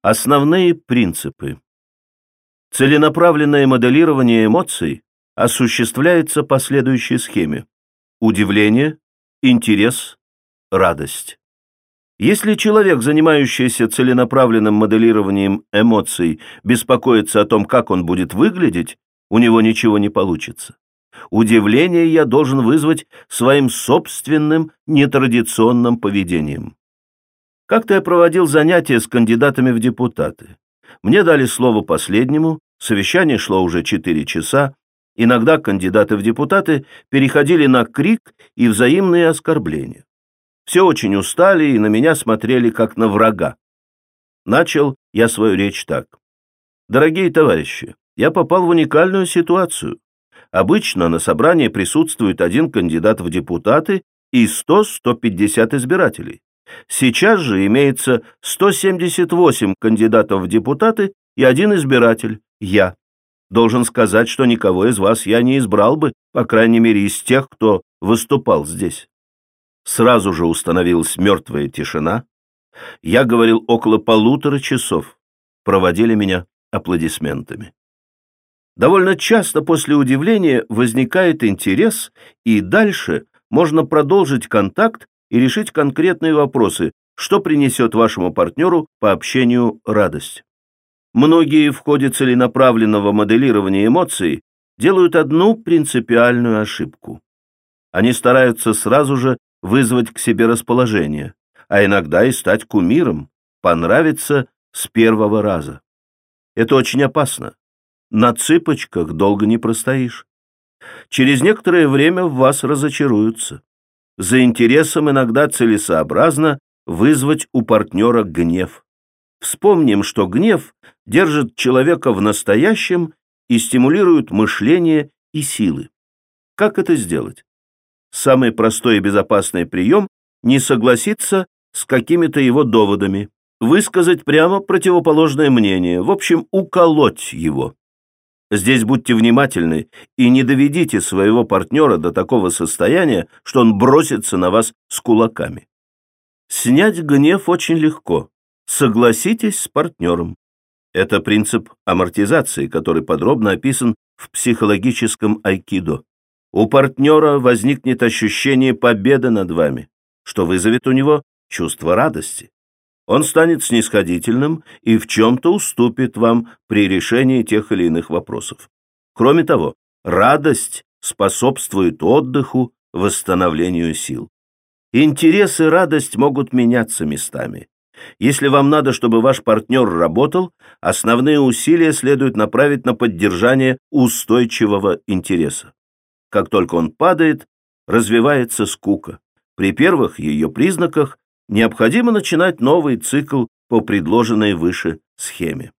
Основные принципы. Целенаправленное моделирование эмоций осуществляется по следующей схеме. Удивление, интерес, радость. Если человек, занимающийся целенаправленным моделированием эмоций, беспокоится о том, как он будет выглядеть, у него ничего не получится. Удивление я должен вызвать своим собственным нетрадиционным поведением. Как-то я проводил занятия с кандидатами в депутаты. Мне дали слово последнему, совещание шло уже четыре часа, иногда кандидаты в депутаты переходили на крик и взаимные оскорбления. Все очень устали и на меня смотрели как на врага. Начал я свою речь так. Дорогие товарищи, я попал в уникальную ситуацию. Обычно на собрании присутствует один кандидат в депутаты и 100-150 избирателей. Сейчас же имеется 178 кандидатов в депутаты и один избиратель – я. Должен сказать, что никого из вас я не избрал бы, по крайней мере, из тех, кто выступал здесь. Сразу же установилась мертвая тишина. Я говорил около полутора часов. Проводили меня аплодисментами. Довольно часто после удивления возникает интерес, и дальше можно продолжить контакт и решить конкретные вопросы, что принесет вашему партнеру по общению радость. Многие в ходе целенаправленного моделирования эмоций делают одну принципиальную ошибку. Они стараются сразу же вызвать к себе расположение, а иногда и стать кумиром, понравиться с первого раза. Это очень опасно. На цыпочках долго не простоишь. Через некоторое время в вас разочаруются. За интересом иногда целесообразно вызвать у партнера гнев. Вспомним, что гнев держит человека в настоящем и стимулирует мышление и силы. Как это сделать? самый простой и безопасный прием – не согласиться с какими-то его доводами, высказать прямо противоположное мнение, в общем, уколоть его. Здесь будьте внимательны и не доведите своего партнера до такого состояния, что он бросится на вас с кулаками. Снять гнев очень легко. Согласитесь с партнером. Это принцип амортизации, который подробно описан в психологическом айкидо у партнера возникнет ощущение победы над вами, что вызовет у него чувство радости. Он станет снисходительным и в чем-то уступит вам при решении тех или иных вопросов. Кроме того, радость способствует отдыху, восстановлению сил. Интерес и радость могут меняться местами. Если вам надо, чтобы ваш партнер работал, основные усилия следует направить на поддержание устойчивого интереса. Как только он падает, развивается скука. При первых ее признаках необходимо начинать новый цикл по предложенной выше схеме.